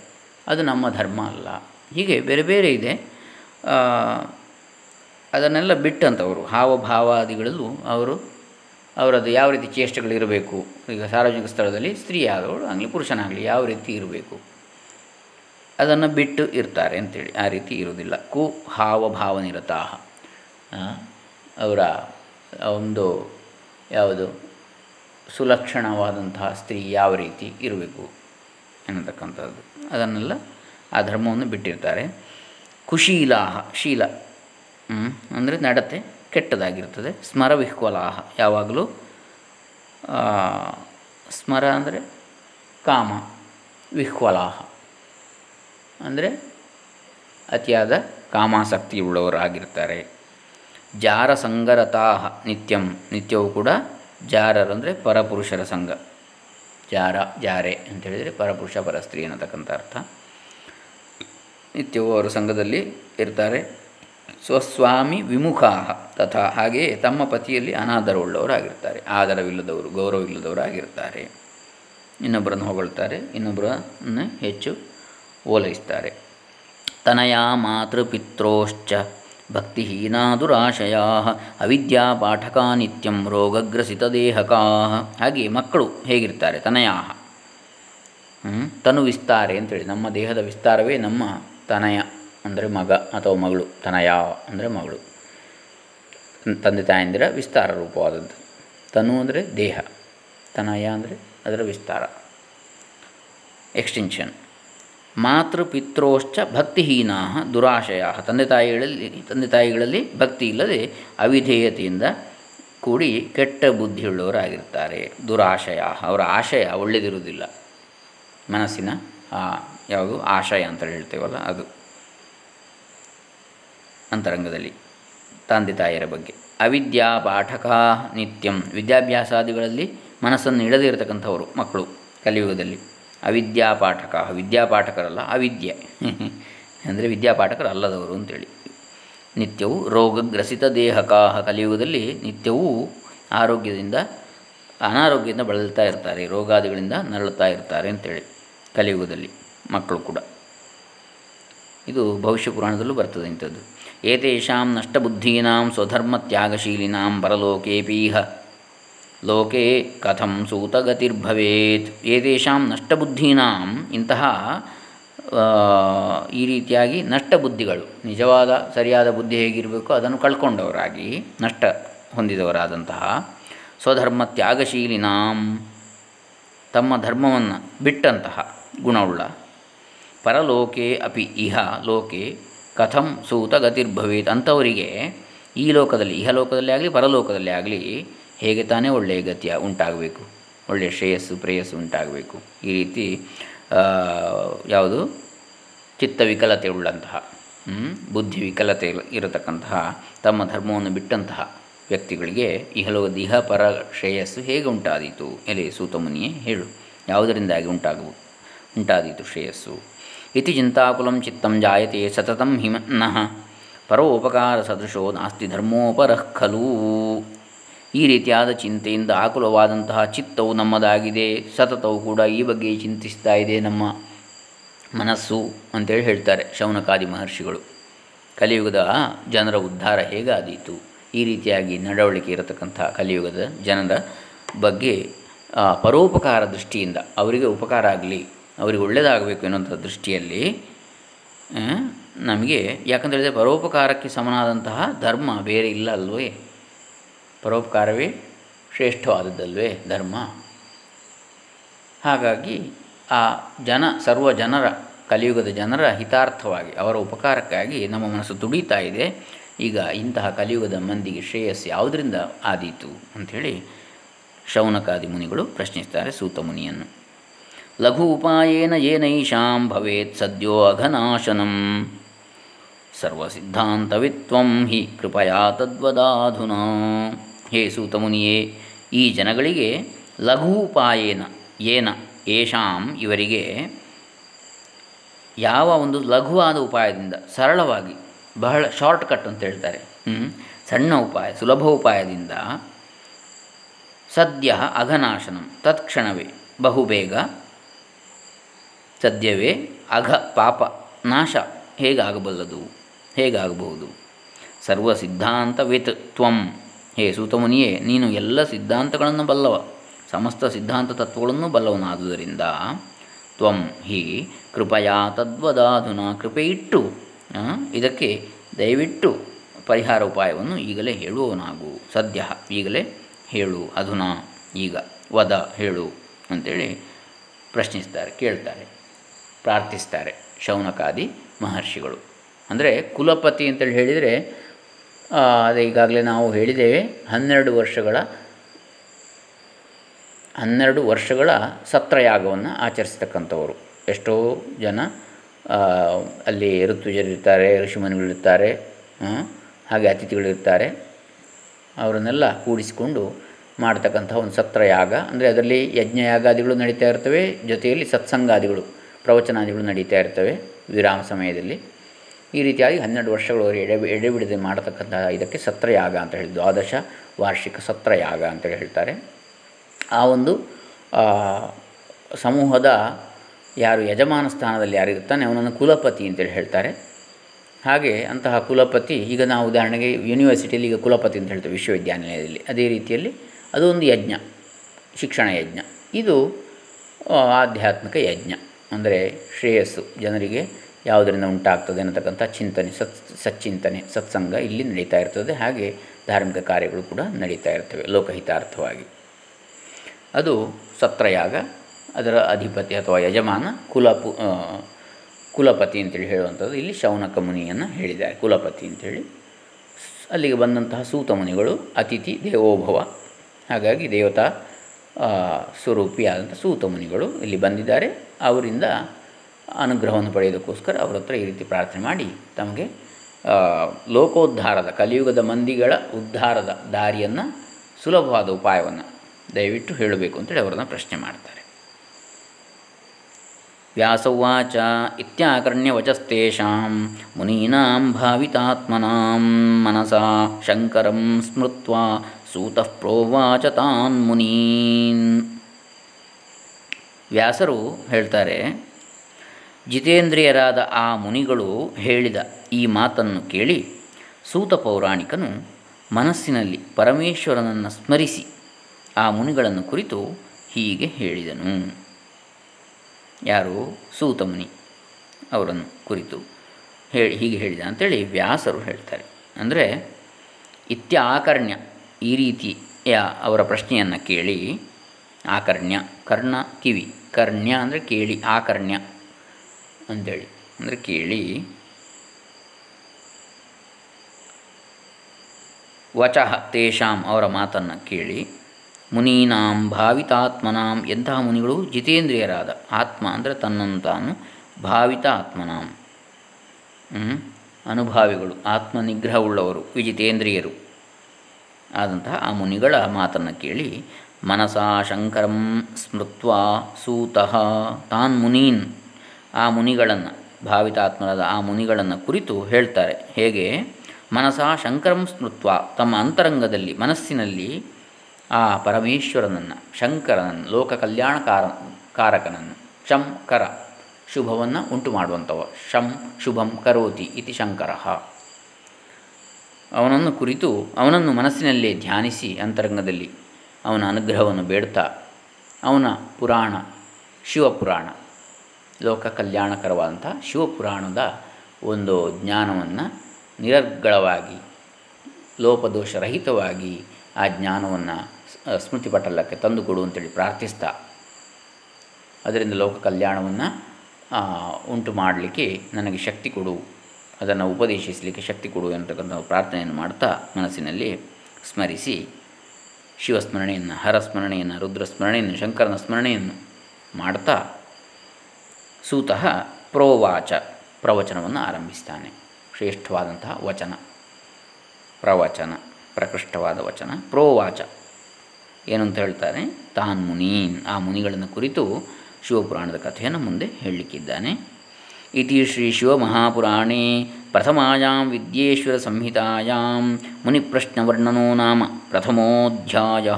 ಅದು ನಮ್ಮ ಧರ್ಮ ಅಲ್ಲ. ಹೀಗೆ ಬೇರೆ ಬೇರೆ ಇದೆ. ಅದನ್ನೆಲ್ಲ ಬಿಟ್ಟಂಥವರು ಹಾವಭಾವಾದಿಗಳಲ್ಲೂ ಅವರು ಅವರದ್ದು ಯಾವ ರೀತಿ ಚೇಷ್ಟೆಗಳಿರಬೇಕು ಈಗ ಸಾರ್ವಜನಿಕ ಸ್ಥಳದಲ್ಲಿ ಸ್ತ್ರೀ ಆದವಳು ಆಗಲಿ, ಪುರುಷನಾಗಲಿ ಯಾವ ರೀತಿ ಇರಬೇಕು? ಅದನ್ನು ಬಿಟ್ಟು ಇರ್ತಾರೆ ಅಂತೇಳಿ ಆ ರೀತಿ ಇರುವುದಿಲ್ಲ. ಕು ಹಾವಭಾವನಿರತಾಹ ಅವರ ಒಂದು ಯಾವುದು ಸುಲಕ್ಷಣವಾದಂತಹ ಸ್ತ್ರೀ ಯಾವ ರೀತಿ ಇರಬೇಕು ಎನ್ನತಕ್ಕಂಥದ್ದು. ಅದನ್ನೆಲ್ಲ ಆ ಧರ್ಮವನ್ನು ಬಿಟ್ಟಿರ್ತಾರೆ. ಕುಶೀಲಾಹ, ಶೀಲ ಅಂದರೆ ನಡತೆ. ಕೆಟ್ಟದಾಗಿರ್ತದೆ. ಸ್ಮರ ವಿಹ್ವಲಾಹ. ಯಾವಾಗಲೂ ಸ್ಮರ ಅಂದರೆ ಕಾಮ, ವಿಹ್ವಲಾಹ. ಅಂದರೆ ಅತಿಯಾದ ಕಾಮಾಸಕ್ತಿ ಉಳ್ಳವರಾಗಿರ್ತಾರೆ ಜಾರ ಸಂಗರತಾ ನಿತ್ಯಂ. ನಿತ್ಯವೂ ಕೂಡ ಜಾರರಂದರೆ ಪರಪುರುಷರ ಸಂಘ. ಜಾರ, ಜಾರೆ ಅಂತ ಹೇಳಿದರೆ ಪರಪುರುಷ, ಪರಸ್ತ್ರೀ ಅನ್ನತಕ್ಕಂಥ ಅರ್ಥ. ನಿತ್ಯವೂ ಅವರ ಸಂಘದಲ್ಲಿ ಇರ್ತಾರೆ. ಸ್ವಸ್ವಾಮಿ ವಿಮುಖಾ ತಥಾ ಹಾಗೆಯೇ ತಮ್ಮ ಪತಿಯಲ್ಲಿ ಅನಾದರವುಳ್ಳವರಾಗಿರ್ತಾರೆ. ಆದರವಿಲ್ಲದವರು, ಗೌರವವಿಲ್ಲದವರಾಗಿರ್ತಾರೆ. ಇನ್ನೊಬ್ಬರನ್ನು ಹೊಗಳ್ತಾರೆ, ಇನ್ನೊಬ್ಬರನ್ನು ಹೆಚ್ಚು ಓಲೈಸ್ತಾರೆ. ತನಯ ಮಾತೃಪಿತ್ರೋಶ್ಚ ಭಕ್ತಿಹೀನಾ ದುರಾಶಯ ಅವಿದ್ಯಾ ಪಾಠಕ ನಿತ್ಯಂ ರೋಗಗ್ರಸಿತ ದೇಹಕಾ ಹಾಗೆ ಮಕ್ಕಳು ಹೇಗಿರ್ತಾರೆ? ತನಯ ತನು ವಿಸ್ತಾರೆ ಅಂತೇಳಿ. ನಮ್ಮ ದೇಹದ ವಿಸ್ತಾರವೇ ನಮ್ಮ ತನಯ. ಅಂದರೆ ಮಗ ಅಥವಾ ಮಗಳು ತನಯ ಅಂದರೆ ಮಗಳು. ತಂದೆ ತಾಯಂದಿರ ವಿಸ್ತಾರ ರೂಪವಾದದ್ದು. ತನು ಅಂದರೆ ದೇಹ ತನಯ ಅಂದರೆ ಅದರ ವಿಸ್ತಾರ. ಎಕ್ಸ್ಟೆನ್ಷನ್ ಮಾತೃಪಿತ್ರೋಶ್ಚ ಭಕ್ತಿಹೀನಾ ದುರಾಶಯ ತಂದೆ ತಾಯಿಗಳಲ್ಲಿ ತಂದೆ ತಾಯಿಗಳಲ್ಲಿ ಭಕ್ತಿ ಇಲ್ಲದೆ ಅವಿಧೇಯತೆಯಿಂದ ಕೂಡಿ ಕೆಟ್ಟ ಬುದ್ಧಿಯುಳ್ಳವರಾಗಿರ್ತಾರೆ ದುರಾಶಯ ಅವರ ಆಶಯ ಒಳ್ಳೆಯದಿರುವುದಿಲ್ಲ ಮನಸ್ಸಿನ ಯಾವುದು ಆಶಯ ಅಂತ ಹೇಳ್ತೇವಲ್ಲ ಅದು. ಅಂತರಂಗದಲ್ಲಿ. ತಂದೆ ತಾಯಿಯರ ಬಗ್ಗೆ. ಅವಿದ್ಯಾ ಪಾಠಕ ನಿತ್ಯಂ. ವಿದ್ಯಾಭ್ಯಾಸಾದಿಗಳಲ್ಲಿ ಮನಸ್ಸನ್ನು ಇಡದೇ ಇರತಕ್ಕಂಥವರು ಮಕ್ಕಳು ಕಲಿಯುಗದಲ್ಲಿ. ಅವಿದ್ಯಾ ಪಾಠಕ. ವಿದ್ಯಾ ವಿದ್ಯಾಪಾಠಕರಲ್ಲ ಅವಿದ್ಯೆ. *laughs* ಅಂದರೆ ವಿದ್ಯಾಪಾಠಕರು ಅಲ್ಲದವರು ಅಂತೇಳಿ. ನಿತ್ಯವು ರೋಗಗ್ರಸಿತ ದೇಹಕಾಹ ಕಲಿಯುಗದಲ್ಲಿ ನಿತ್ಯವೂ ಆರೋಗ್ಯದಿಂದ, ಅನಾರೋಗ್ಯದಿಂದ ಬಳಲ್ತಾ ಇರ್ತಾರೆ. ರೋಗಾದಿಗಳಿಂದ ನರಳುತ್ತಾ ಇರ್ತಾರೆ ಅಂತೇಳಿ ಕಲಿಯುಗದಲ್ಲಿ ಮಕ್ಕಳು ಕೂಡ. ಇದು ಭವಿಷ್ಯ ಪುರಾಣದಲ್ಲೂ ಬರ್ತದೆ ಇಂಥದ್ದು. ಏತೇಷಾಂ ನಷ್ಟಬುದ್ಧೀನಾಂ ತ್ಯಾಗಶೀಲಿನಾಂ ಪರಲೋಕೇಪೀಹ. ಲೋಕೆ ಕಥಂ ಸೂತಗತಿರ್ಭವೇತ್. ಏತೇಷಾಂ ನಷ್ಟಬುದ್ಧೀನಾಂ ಇಂತಹ ಈ ರೀತಿಯಾಗಿ ನಷ್ಟ ಬುದ್ಧಿಗಳು ನಿಜವಾದ ಸರಿಯಾದ ಬುದ್ಧಿ ಹೇಗಿರಬೇಕು ಅದನ್ನು ಕಳ್ಕೊಂಡವರಾಗಿ, ನಷ್ಟ ಹೊಂದಿದವರಾದಂತಹ ಸ್ವಧರ್ಮ ತ್ಯಾಗಶೀಲಿನಾಂ ತಮ್ಮ ಧರ್ಮವನ್ನು ಬಿಟ್ಟಂತಹ ಗುಣವುಳ್ಳ ಪರಲೋಕೆ ಅಪಿ ಇಹ ಲೋಕೆ ಕಥಂ ಸೂತ ಗತಿರ್ಭವೇತ್ ಅಂಥವರಿಗೆ ಈ ಲೋಕದಲ್ಲಿ, ಇಹ ಲೋಕದಲ್ಲಿ ಆಗಲಿ, ಪರಲೋಕದಲ್ಲಿ ಆಗಲಿ ಹೇಗೆ ತಾನೇ ಒಳ್ಳೆಯ ಗತಿಯ ಉಂಟಾಗಬೇಕು, ಒಳ್ಳೆಯ ಶ್ರೇಯಸ್ಸು, ಪ್ರೇಯಸ್ಸು ಉಂಟಾಗಬೇಕು. ಈ ರೀತಿ ಯಾವುದು? ಚಿತ್ತ ವಿಕಲತೆ ಉಳ್ಳಂತಹ ಬುದ್ಧಿ ವಿಕಲತೆ ಇರತಕ್ಕಂತಹ, ತಮ್ಮ ಧರ್ಮವನ್ನು ಬಿಟ್ಟಂತಹ ವ್ಯಕ್ತಿಗಳಿಗೆ ಇಹಲೋ ದಿಹ ಪರ ಶ್ರೇಯಸ್ಸು ಹೇಗೆ ಉಂಟಾದೀತು? ಎಲೆ ಸೂತಮುನಿಯೇ ಹೇಳು. ಯಾವುದರಿಂದಾಗಿ ಉಂಟಾಗು, ಉಂಟಾದೀತು ಶ್ರೇಯಸ್ಸು? ಇತಿ ಚಿಂತಾಕುಲಂ ಚಿತ್ತಂ ಜಾಯತೆ ಸತತಂ ಹಿಮನಃ ಪರೋಪಕಾರ ಸದೃಶೋ ನಾಸ್ತಿ ಧರ್ಮೋಪರಃ ಖಲೂ ಈ ರೀತಿಯಾದ ಚಿಂತೆಯಿಂದ ಆಕುಲವಾದಂತಹ ಚಿತ್ತವು ನಮ್ಮದಾಗಿದೆ, ಸತತವು ಕೂಡ ಈ ಬಗ್ಗೆ ಚಿಂತಿಸ್ತಾ ಇದೆ ನಮ್ಮ ಮನಸ್ಸು ಅಂತೇಳಿ ಹೇಳ್ತಾರೆ ಶೌನಕಾದಿ ಮಹರ್ಷಿಗಳು. ಕಲಿಯುಗದ ಜನರ ಉದ್ಧಾರ ಹೇಗಾದೀತು? ಈ ರೀತಿಯಾಗಿ ನಡವಳಿಕೆ ಇರತಕ್ಕಂಥ ಕಲಿಯುಗದ ಜನರ ಬಗ್ಗೆ ಪರೋಪಕಾರ ದೃಷ್ಟಿಯಿಂದ ಅವರಿಗೆ ಉಪಕಾರ ಆಗಲಿ ಅವರಿಗೆ ಒಳ್ಳೆಯದಾಗಬೇಕು ಎನ್ನುವಂಥ ದೃಷ್ಟಿಯಲ್ಲಿ ನಮಗೆ ಯಾಕಂತ ಪರೋಪಕಾರಕ್ಕೆ ಸಮನಾದಂತಹ ಧರ್ಮ ಬೇರೆ ಇಲ್ಲ ಅಲ್ವೇ? ಪರೋಪಕಾರವೇ ಶ್ರೇಷ್ಠವಾದದ್ದಲ್ವೇ ಧರ್ಮ? ಹಾಗಾಗಿ ಆ ಜನ, ಸರ್ವ ಜನರ, ಕಲಿಯುಗದ ಜನರ ಹಿತಾರ್ಥವಾಗಿ, ಅವರ ಉಪಕಾರಕ್ಕಾಗಿ ನಮ್ಮ ಮನಸ್ಸು ತುಡಿತಾ ಇದೆ. ಈಗ ಇಂತಹ ಕಲಿಯುಗದ ಮಂದಿಗೆ ಶ್ರೇಯಸ್ ಯಾವುದರಿಂದ ಆದೀತು ಅಂಥೇಳಿ ಶೌನಕಾದಿ ಮುನಿಗಳು ಪ್ರಶ್ನಿಸ್ತಾರೆ ಸೂತ ಮುನಿಯನ್ನು. ಲಘು ಉಪಾಯೇನ ಏನೈಷಾಂ ಭವೇತ್ ಸದ್ಯೋ ಅಘನಾಶನಂ ಸರ್ವಸಿದ್ಧಾಂತವಿತ್ವಂ ಹಿ ಕೃಪಯಾ ತದ್ವದಾಧುನಾ ಹೇ ಸೂತಮುನಿಯೇ ಈ ಜನಗಳಿಗೆ ಲಘು ಉಪಾಯೇನ ಏನ ಏಷಾಂ ಇವರಿಗೆ ಯಾವ ಒಂದು ಲಘುವಾದ ಉಪಾಯದಿಂದ ಸರಳವಾಗಿ ಬಹಳ ಶಾರ್ಟ್ ಕಟ್ ಅಂತ ಹೇಳ್ತಾರೆ. ಸಣ್ಣ ಉಪಾಯ, ಸುಲಭ ಉಪಾಯದಿಂದ ಸದ್ಯ ಅಘನಾಶನಂ, ತತ್ಕ್ಷಣವೇ ಬಹುಬೇಗ ಸದ್ಯವೇ ಅಘ, ಪಾಪ, ನಾಶ ಹೇಗಾಗಬಲ್ಲದು? ಹೇಗಾಗಬಹುದು? ಸರ್ವ ಸಿದ್ಧಾಂತವಿತ್ ತ್ವಂ. ಹೇ ಸೂತಮುನಿಯೇ, ನೀನು ಎಲ್ಲ ಸಿದ್ಧಾಂತಗಳನ್ನು ಬಲ್ಲವ. ಸಮಸ್ತ ಸಿದ್ಧಾಂತ ತತ್ವಗಳನ್ನು ಬಲ್ಲವನಾದುದರಿಂದ ತ್ವಂ ಹಿ ಕೃಪಯಾ ತದ್ವದಾಧುನ ಕೃಪೆ ಇಟ್ಟು ಇದಕ್ಕೆ ದಯವಿಟ್ಟು ಪರಿಹಾರ ಉಪಾಯವನ್ನು ಈಗಲೇ ಹೇಳುವವನಾಗು. ಸದ್ಯ ಈಗಲೇ ಹೇಳು, ಅಧುನಾ, ಈಗ ವದ, ಹೇಳು ಅಂತೇಳಿ ಪ್ರಶ್ನಿಸ್ತಾರೆ, ಕೇಳ್ತಾರೆ. ಪ್ರಾರ್ಥಿಸ್ತಾರೆ ಶೌನಕಾದಿ ಮಹರ್ಷಿಗಳು. ಅಂದರೆ ಕುಲಪತಿ ಅಂತೇಳಿ ಹೇಳಿದರೆ ಅದು ಈಗಾಗಲೇ ನಾವು ಹೇಳಿದ್ದೇವೆ, ಹನ್ನೆರಡು ವರ್ಷಗಳ ಹನ್ನೆರಡು ವರ್ಷಗಳ ಸತ್ರಯಾಗವನ್ನು ಆಚರಿಸ್ತಕ್ಕಂಥವರು. ಎಷ್ಟೋ ಜನ ಅಲ್ಲಿ ಋತುಜರಿರ್ತಾರೆ, ಋಷಿಮುನಿಗಳಿರ್ತಾರೆ ಹಾಗೆ ಅತಿಥಿಗಳಿರ್ತಾರೆ. ಅವರನ್ನೆಲ್ಲ ಕೂಡಿಸಿಕೊಂಡು ಮಾಡ್ತಕ್ಕಂಥ ಒಂದು ಸತ್ರಯಾಗ, ಅಂದರೆ ಅದರಲ್ಲಿ ಯಜ್ಞಯಾಗಾದಿಗಳು ನಡೀತಾ ಇರ್ತವೆ, ಜೊತೆಯಲ್ಲಿ ಸತ್ಸಂಗಾದಿಗಳು. ಪ್ರವಚನಾದಿಗಳು ನಡೀತಾ ಇರ್ತವೆ ವಿರಾಮ ಸಮಯದಲ್ಲಿ. ಈ ರೀತಿಯಾಗಿ ಹನ್ನೆರಡು ವರ್ಷಗಳವರೆಗೆ ಎಡೆ ಎಡೆಬಿಡದೆ ಮಾಡತಕ್ಕಂತಹ ಇದಕ್ಕೆ ಸತ್ರಯಾಗ ಅಂತ ಹೇಳಿ ದ್ವಾದಶ ವಾರ್ಷಿಕ ಸತ್ರಯಾಗ ಅಂತೇಳಿ ಹೇಳ್ತಾರೆ. ಆ ಒಂದು ಸಮೂಹದ ಯಾರು ಯಜಮಾನ ಸ್ಥಾನದಲ್ಲಿ ಯಾರಿರ್ತಾನೆ ಅವನನ್ನು ಕುಲಪತಿ ಅಂತೇಳಿ ಹೇಳ್ತಾರೆ. ಹಾಗೆ ಅಂತಹ ಕುಲಪತಿ, ಈಗ ನಾವು ಉದಾಹರಣೆಗೆ ಯೂನಿವರ್ಸಿಟಿಯಲ್ಲಿ ಈಗ ಕುಲಪತಿ ಅಂತ ಹೇಳ್ತೇವೆ ವಿಶ್ವವಿದ್ಯಾನಿಲಯದಲ್ಲಿ. ಅದೇ ರೀತಿಯಲ್ಲಿ ಅದು ಒಂದು ಯಜ್ಞ, ಶಿಕ್ಷಣ ಯಜ್ಞ. ಇದು ಆಧ್ಯಾತ್ಮಿಕ ಯಜ್ಞ. ಅಂದರೆ ಶ್ರೇಯಸ್ಸು ಜನರಿಗೆ ಯಾವುದರಿಂದ ಉಂಟಾಗ್ತದೆ ಅನ್ನತಕ್ಕಂಥ ಚಿಂತನೆ, ಸತ್, ಸಚ್ಚಿಂತನೆ, ಸತ್ಸಂಗ ಇಲ್ಲಿ ನಡೀತಾ ಇರ್ತದೆ. ಹಾಗೆ ಧಾರ್ಮಿಕ ಕಾರ್ಯಗಳು ಕೂಡ ನಡೀತಾ ಇರ್ತವೆ ಲೋಕಹಿತಾರ್ಥವಾಗಿ. ಅದು ಸತ್ರಯಾಗ ಅದರ ಅಧಿಪತಿ ಅಥವಾ ಯಜಮಾನ ಕುಲಪು ಕುಲಪತಿ ಅಂತೇಳಿ ಹೇಳುವಂಥದ್ದು. ಇಲ್ಲಿ ಶೌನಕ ಮುನಿಯನ್ನು ಹೇಳಿದ್ದಾರೆ. ಕುಲಪತಿ ಅಂಥೇಳಿ ಅಲ್ಲಿಗೆ ಬಂದಂತಹ ಸೂತ ಮುನಿಗಳು ಅತಿಥಿ ದೇವೋಭವ. ಹಾಗಾಗಿ ದೇವತಾ ಸ್ವರೂಪಿಯಾದಂಥ ಸೂತ ಮುನಿಗಳು ಇಲ್ಲಿ ಬಂದಿದ್ದಾರೆ. ಅವರಿಂದ ಅನುಗ್ರಹವನ್ನು ಪಡೆಯೋದಕ್ಕೋಸ್ಕರ ಅವರ ಹತ್ರ ಈ ರೀತಿ ಪ್ರಾರ್ಥನೆ ಮಾಡಿ ತಮಗೆ ಲೋಕೋದ್ಧಾರದ, ಕಲಿಯುಗದ ಮಂದಿಗಳ ಉದ್ಧಾರದ ದಾರಿಯನ್ನು, ಸುಲಭವಾದ ಉಪಾಯವನ್ನು ದಯವಿಟ್ಟು ಹೇಳಬೇಕು ಅಂತೇಳಿ ಅವರನ್ನು ಪ್ರಶ್ನೆ ಮಾಡ್ತಾರೆ. ವ್ಯಾಸವಾಚ ಇತ್ಯಾಕರ್ಣ್ಯವಚಸ್ತೇಷಾಂ ಮುನೀನಾಂ ಭಾವಿತಾತ್ಮನಾಂ ಮನಸಾ ಶಂಕರಂ ಸ್ಮೃತ್ವ ಸೂತಃ ಪ್ರೋವಾಚ ತಾನ್ ಮುನೀನ್. ವ್ಯಾಸರು ಹೇಳ್ತಾರೆ, ಜಿತೇಂದ್ರಿಯರಾದ ಆ ಮುನಿಗಳು ಹೇಳಿದ ಈ ಮಾತನ್ನು ಕೇಳಿ ಸೂತ ಪೌರಾಣಿಕನು ಮನಸ್ಸಿನಲ್ಲಿ ಪರಮೇಶ್ವರನನ್ನು ಸ್ಮರಿಸಿ ಆ ಮುನಿಗಳನ್ನು ಕುರಿತು ಹೀಗೆ ಹೇಳಿದನು. ಯಾರು? ಸೂತ ಮುನಿ ಅವರನ್ನು ಕುರಿತು ಹೇಳಿ ಹೀಗೆ ಹೇಳಿದ ಅಂತೇಳಿ ವ್ಯಾಸರು ಹೇಳ್ತಾರೆ. ಅಂದರೆ ಇತ್ಯ ಆಕರ್ಣ್ಯ ಈ ರೀತಿಯ ಅವರ ಪ್ರಶ್ನೆಯನ್ನು ಕೇಳಿ, ಆಕರ್ಣ್ಯ, ಕರ್ಣ, ಕಿವಿ. ಕರ್ಣ್ಯ ಅಂದರೆ ಕೇಳಿ, ಆಕರ್ಣ್ಯ ಅಂಥೇಳಿ ಅಂದರೆ ಕೇಳಿ, ವಚಃ ತೇಷಾಂ ಅವರ ಮಾತನ್ನು ಕೇಳಿ, ಮುನೀನಾಂ ಭಾವಿತಾತ್ಮನಾಂ, ಎಂತಹ ಮುನಿಗಳು ಜಿತೇಂದ್ರಿಯರಾದ. ಆತ್ಮ ಅಂದರೆ ತನ್ನನ್ನು ತಾನು ಭಾವಿತ ಆತ್ಮನಾಂ ಅನುಭಾವಿಗಳು, ಆತ್ಮನಿಗ್ರಹವುಳ್ಳವರು, ವಿಜಿತೇಂದ್ರಿಯರು. ಆದಂತಹ ಆ ಮುನಿಗಳ ಮಾತನ್ನು ಕೇಳಿ, ಮನಸಾ ಶಂಕರಂ ಸ್ಮೃತ್ವ ಸೂತಃ ತಾನ್ ಮುನೀನ್. ಆ ಮುನಿಗಳನ್ನು, ಭಾವಿತಾತ್ಮರಾದ ಆ ಮುನಿಗಳನ್ನು ಕುರಿತು ಹೇಳ್ತಾರೆ. ಹೇಗೆ? ಮನಸಾ ಶಂಕರಂ ಸ್ಮೃತ್ವ. ತಮ್ಮ ಅಂತರಂಗದಲ್ಲಿ, ಮನಸ್ಸಿನಲ್ಲಿ ಆ ಪರಮೇಶ್ವರನನ್ನು, ಶಂಕರನನ್ನು ಲೋಕ ಕಲ್ಯಾಣಕಾರ ಕಾರಕನನ್ನು, ಶಂಕರ ಶುಭವನ್ನು ಉಂಟು ಮಾಡುವಂಥವ ಶಂ ಶುಭಂ ಕರೋತಿ ಇತಿ ಶಂಕರ. ಅವನನ್ನು ಕುರಿತು ಅವನನ್ನು ಮನಸ್ಸಿನಲ್ಲೇ ಧ್ಯಾನಿಸಿ ಅಂತರಂಗದಲ್ಲಿ ಅವನ ಅನುಗ್ರಹವನ್ನು ಬೇಡ್ತಾ ಅವನ ಪುರಾಣ, ಶಿವಪುರಾಣ, ಲೋಕ ಕಲ್ಯಾಣಕರವಾದಂಥ ಶಿವಪುರಾಣದ ಒಂದು ಜ್ಞಾನವನ್ನು ನಿರರ್ಗಳವಾಗಿ, ಲೋಪದೋಷರಹಿತವಾಗಿ ಆ ಜ್ಞಾನವನ್ನು ಸ್ಮೃತಿ ಪಟಲಕ್ಕೆ ತಂದುಕೊಡು ಅಂತೇಳಿ ಪ್ರಾರ್ಥಿಸ್ತಾ ಅದರಿಂದ ಲೋಕ ಕಲ್ಯಾಣವನ್ನು ಉಂಟು ಮಾಡಲಿಕ್ಕೆ ನನಗೆ ಶಕ್ತಿ ಕೊಡು. ಅದನ್ನು ಉಪದೇಶಿಸಲಿಕ್ಕೆ ಶಕ್ತಿ ಕೊಡು ಎಂತಕ್ಕಂಥ ಪ್ರಾರ್ಥನೆಯನ್ನು ಮಾಡ್ತಾ ಮನಸ್ಸಿನಲ್ಲಿ ಸ್ಮರಿಸಿ ಶಿವಸ್ಮರಣೆಯನ್ನು, ಹರಸ್ಮರಣೆಯನ್ನು, ರುದ್ರಸ್ಮರಣೆಯನ್ನು, ಶಂಕರನ ಸ್ಮರಣೆಯನ್ನು ಮಾಡ್ತಾ ಸೂತಃ ಪ್ರೋವಾಚ, ಪ್ರವಚನವನ್ನು ಆರಂಭಿಸ್ತಾನೆ. ಶ್ರೇಷ್ಠವಾದಂತಹ ವಚನ. ಪ್ರವಚನ, ಪ್ರಕೃಷ್ಟವಾದ ವಚನ, ಪ್ರೋವಾಚ. ಏನಂತ ಹೇಳ್ತಾರೆ? ತಾನ್ ಮುನೀನ್. ಆ ಮುನಿಗಳನ್ನು ಕುರಿತು ಶಿವಪುರಾಣದ ಕಥೆಯನ್ನು ಮುಂದೆ ಹೇಳಲಿಕ್ಕಿದ್ದಾನೆ. ಇತಿ ಶ್ರೀ ಶಿವಮಹಾಪುರಾಣೇ ಪ್ರಥಮಾಯಾಂ ವಿದ್ಯೇಶ್ವರ ಸಂಹಿತಾಯಾಂ ಮುನಿಪ್ರಶ್ನವರ್ಣನೋ ನಾಮ ಪ್ರಥಮೋಧ್ಯಾಯ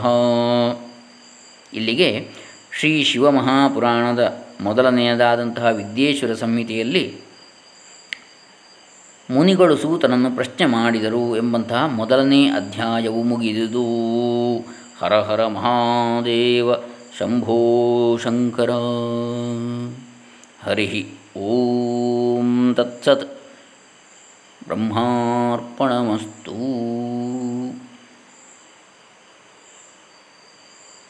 ಇಲ್ಲಿಗೆ ಶ್ರೀ ಶಿವಮಹಾಪುರಾಣದ ಮೊದಲನೆಯದಾದಂತಹ ವಿದ್ಯೇಶ್ವರ ಸಂಹಿತೆಯಲ್ಲಿ ಮುನಿಗಳು ಸೂತನನ್ನು ಪ್ರಶ್ನೆ ಮಾಡಿದರು ಎಂಬಂತಹ ಮೊದಲನೇ ಅಧ್ಯಾಯವು ಮುಗಿದುದು. ಹರ ಹರ ಮಹಾದೇವ, ಶಂಭೋ ಶಂಕರ. ಹರಿ ಓಂ ತತ್ಸತ್ ಬ್ರಹ್ಮಾರ್ಪಣಮಸ್ತೂ